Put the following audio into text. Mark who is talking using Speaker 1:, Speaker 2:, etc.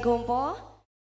Speaker 1: pada